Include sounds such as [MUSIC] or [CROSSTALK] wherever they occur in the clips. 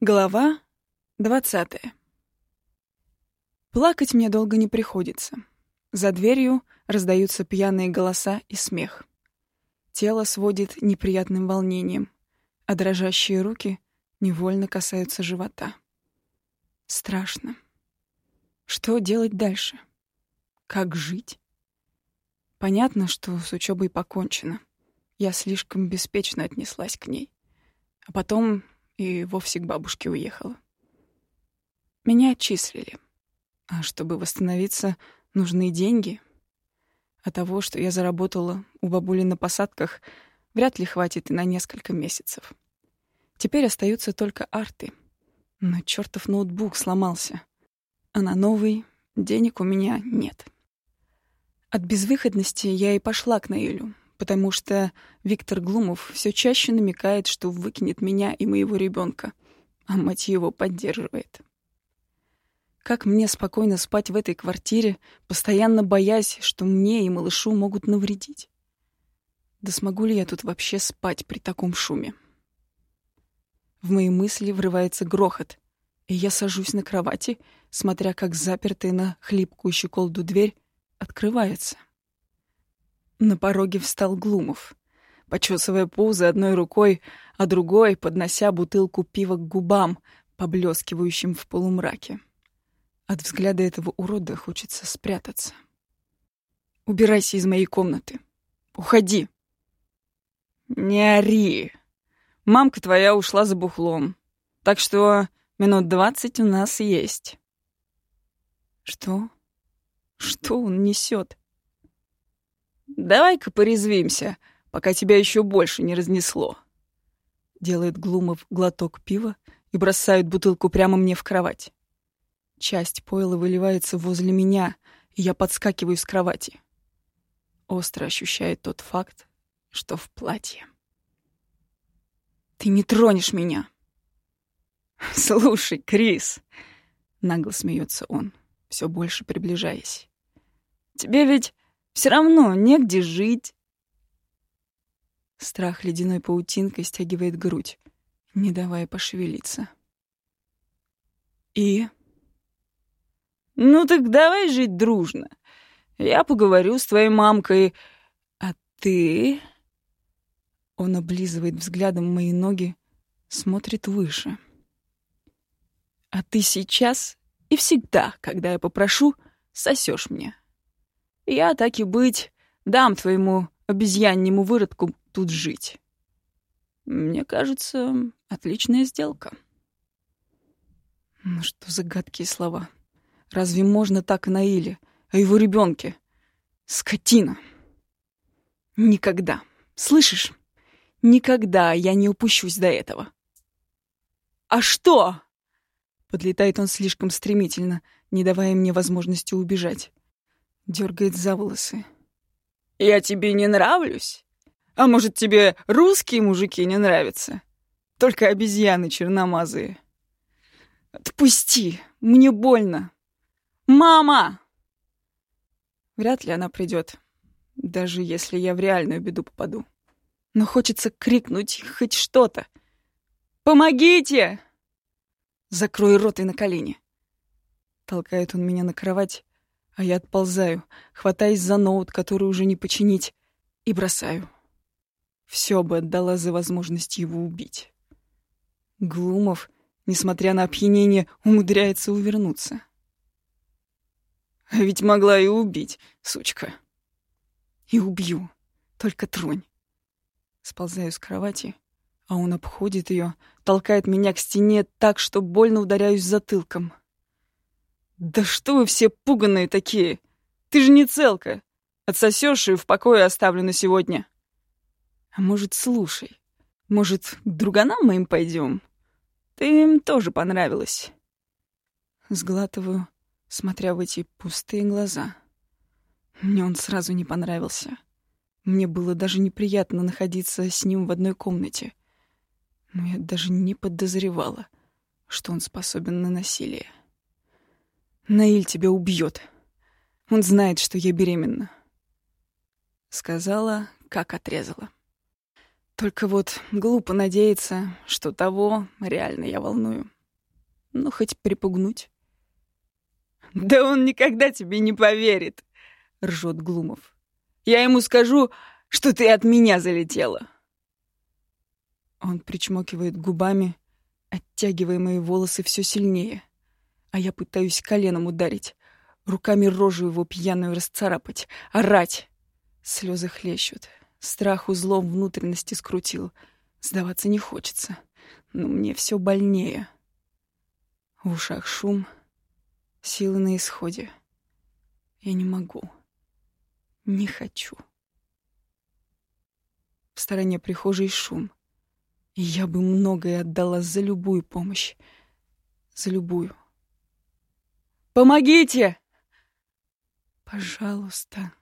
Глава двадцатая. Плакать мне долго не приходится. За дверью раздаются пьяные голоса и смех. Тело сводит неприятным волнением, а дрожащие руки невольно касаются живота. Страшно. Что делать дальше? Как жить? Понятно, что с учебой покончено. Я слишком беспечно отнеслась к ней. А потом и вовсе к бабушке уехала. Меня отчислили. А чтобы восстановиться, нужны деньги. А того, что я заработала у бабули на посадках, вряд ли хватит и на несколько месяцев. Теперь остаются только арты. Но чертов ноутбук сломался. А на новый денег у меня нет. От безвыходности я и пошла к Наилю, потому что Виктор Глумов все чаще намекает, что выкинет меня и моего ребенка, а мать его поддерживает. Как мне спокойно спать в этой квартире, постоянно боясь, что мне и малышу могут навредить? Да смогу ли я тут вообще спать при таком шуме? В мои мысли врывается грохот, и я сажусь на кровати, смотря как запертая на хлипкую щеколду дверь открывается. На пороге встал Глумов, почесывая пузы одной рукой, а другой поднося бутылку пива к губам, поблескивающим в полумраке. От взгляда этого урода хочется спрятаться. «Убирайся из моей комнаты. Уходи!» «Не ори! Мамка твоя ушла за бухлом, так что минут двадцать у нас есть». «Что? Что он несет? «Давай-ка порезвимся, пока тебя еще больше не разнесло». Делает Глумов глоток пива и бросает бутылку прямо мне в кровать. Часть пойла выливается возле меня, и я подскакиваю с кровати. Остро ощущает тот факт, что в платье. «Ты не тронешь меня!» [LAUGHS] «Слушай, Крис!» — нагло смеется он, все больше приближаясь. «Тебе ведь все равно негде жить. Страх ледяной паутинкой стягивает грудь, не давая пошевелиться. И? Ну так давай жить дружно. Я поговорю с твоей мамкой, а ты... Он облизывает взглядом мои ноги, смотрит выше. А ты сейчас и всегда, когда я попрошу, сосешь мне. Я, так и быть, дам твоему обезьяннему выродку тут жить. Мне кажется, отличная сделка. Ну что за гадкие слова? Разве можно так о Наиле, о его ребенке? Скотина! Никогда. Слышишь? Никогда я не упущусь до этого. А что? Подлетает он слишком стремительно, не давая мне возможности убежать дергает за волосы. «Я тебе не нравлюсь? А может, тебе русские мужики не нравятся? Только обезьяны черномазые. Отпусти, мне больно. Мама!» Вряд ли она придет, даже если я в реальную беду попаду. Но хочется крикнуть хоть что-то. «Помогите!» «Закрой рот и на колени!» Толкает он меня на кровать, а я отползаю, хватаясь за ноут, который уже не починить, и бросаю. Все бы отдала за возможность его убить. Глумов, несмотря на опьянение, умудряется увернуться. А ведь могла и убить, сучка. И убью, только тронь. Сползаю с кровати, а он обходит ее, толкает меня к стене так, что больно ударяюсь затылком. «Да что вы все пуганные такие? Ты же не целка. Отсосешь и в покое оставлю на сегодня». «А может, слушай, может, друганам моим пойдем? Ты им тоже понравилась». Сглатываю, смотря в эти пустые глаза. Мне он сразу не понравился. Мне было даже неприятно находиться с ним в одной комнате. Но я даже не подозревала, что он способен на насилие. Наиль тебя убьет. Он знает, что я беременна. Сказала, как отрезала. Только вот глупо надеяться, что того реально я волную. Ну, хоть припугнуть. «Да он никогда тебе не поверит!» — ржет Глумов. «Я ему скажу, что ты от меня залетела!» Он причмокивает губами, оттягивая мои волосы все сильнее, а я пытаюсь коленом ударить, руками рожу его пьяную расцарапать, орать. Слезы хлещут, страх узлом внутренности скрутил. Сдаваться не хочется, но мне все больнее. В ушах шум, силы на исходе. Я не могу, не хочу. В стороне прихожей шум — и я бы многое отдала за любую помощь. За любую. «Помогите!» «Пожалуйста».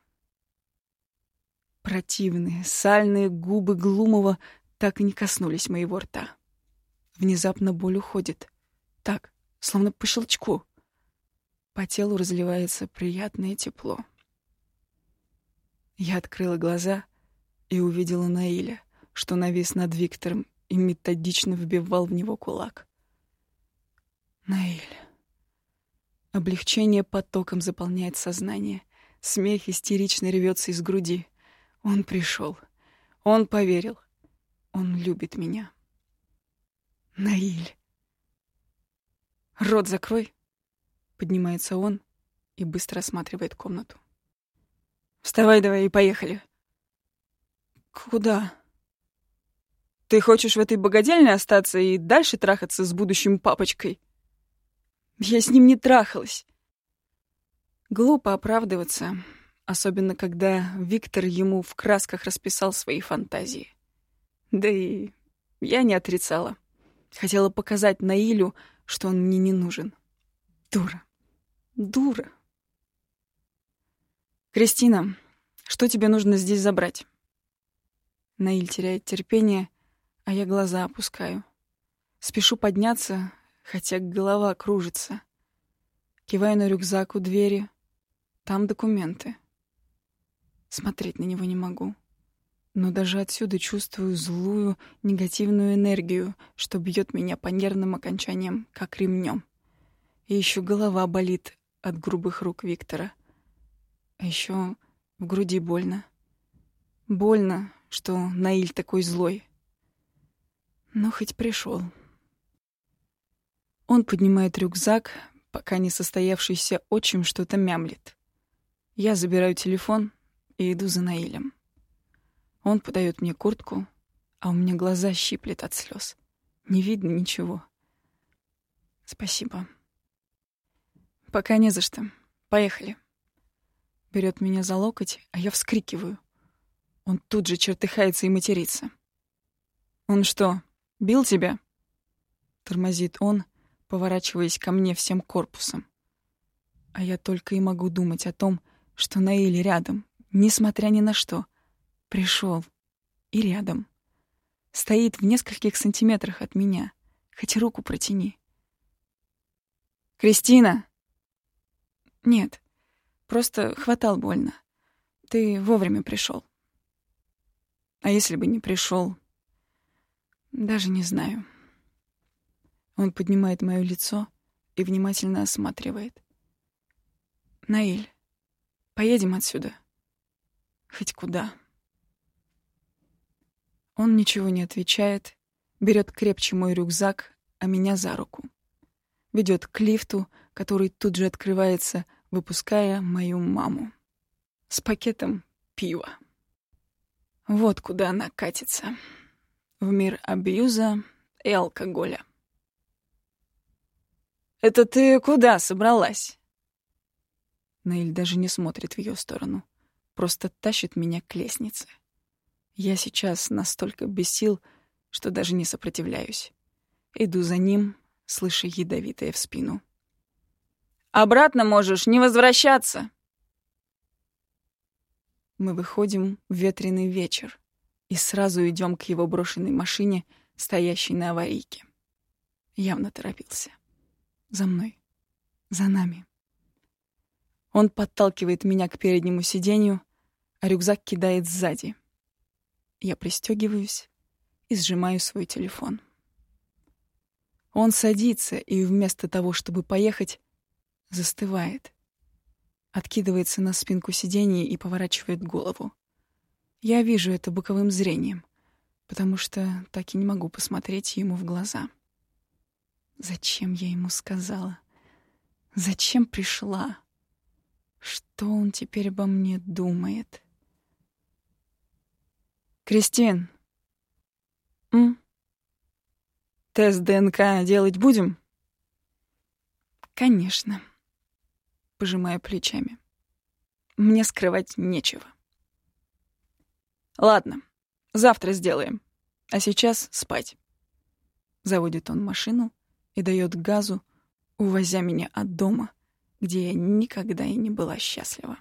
Противные, сальные губы Глумова так и не коснулись моего рта. Внезапно боль уходит. Так, словно по щелчку. По телу разливается приятное тепло. Я открыла глаза и увидела Наиля, что навис над Виктором и методично вбивал в него кулак. Наиль. Облегчение потоком заполняет сознание. Смех истерично рвется из груди. Он пришел. Он поверил. Он любит меня. Наиль. Рот закрой. Поднимается он и быстро осматривает комнату. Вставай давай и поехали. Куда? Ты хочешь в этой богадельне остаться и дальше трахаться с будущим папочкой? Я с ним не трахалась. Глупо оправдываться, особенно когда Виктор ему в красках расписал свои фантазии. Да и я не отрицала. Хотела показать Наилю, что он мне не нужен. Дура. Дура. «Кристина, что тебе нужно здесь забрать?» Наиль теряет терпение а я глаза опускаю. Спешу подняться, хотя голова кружится. Киваю на рюкзак у двери. Там документы. Смотреть на него не могу. Но даже отсюда чувствую злую, негативную энергию, что бьет меня по нервным окончаниям, как ремнем. И еще голова болит от грубых рук Виктора. А еще в груди больно. Больно, что Наиль такой злой. Ну, хоть пришел. Он поднимает рюкзак, пока не состоявшийся отчим что-то мямлит. Я забираю телефон и иду за Наилем. Он подает мне куртку, а у меня глаза щиплет от слез. Не видно ничего. Спасибо. Пока не за что. Поехали. Берет меня за локоть, а я вскрикиваю. Он тут же чертыхается и матерится. Он что, Бил тебя?» Тормозит он, поворачиваясь ко мне всем корпусом. А я только и могу думать о том, что Наиль рядом, несмотря ни на что. Пришел и рядом. Стоит в нескольких сантиметрах от меня. Хоть руку протяни. «Кристина!» «Нет, просто хватал больно. Ты вовремя пришел. А если бы не пришел, даже не знаю. Он поднимает моё лицо и внимательно осматривает. Наиль, поедем отсюда. Хоть куда. Он ничего не отвечает, берет крепче мой рюкзак, а меня за руку. Ведет к лифту, который тут же открывается, выпуская мою маму. С пакетом пива. Вот куда она катится в мир абьюза и алкоголя. «Это ты куда собралась?» Наиль даже не смотрит в ее сторону, просто тащит меня к лестнице. Я сейчас настолько без сил, что даже не сопротивляюсь. Иду за ним, слыша ядовитое в спину. «Обратно можешь не возвращаться!» Мы выходим в ветреный вечер и сразу идем к его брошенной машине, стоящей на аварийке. Явно торопился. За мной. За нами. Он подталкивает меня к переднему сиденью, а рюкзак кидает сзади. Я пристегиваюсь, и сжимаю свой телефон. Он садится и вместо того, чтобы поехать, застывает. Откидывается на спинку сиденья и поворачивает голову. Я вижу это боковым зрением, потому что так и не могу посмотреть ему в глаза. Зачем я ему сказала? Зачем пришла? Что он теперь обо мне думает? Кристин. М? Тест ДНК делать будем? Конечно. Пожимая плечами. Мне скрывать нечего. Ладно, завтра сделаем. А сейчас спать. Заводит он машину и дает газу, увозя меня от дома, где я никогда и не была счастлива.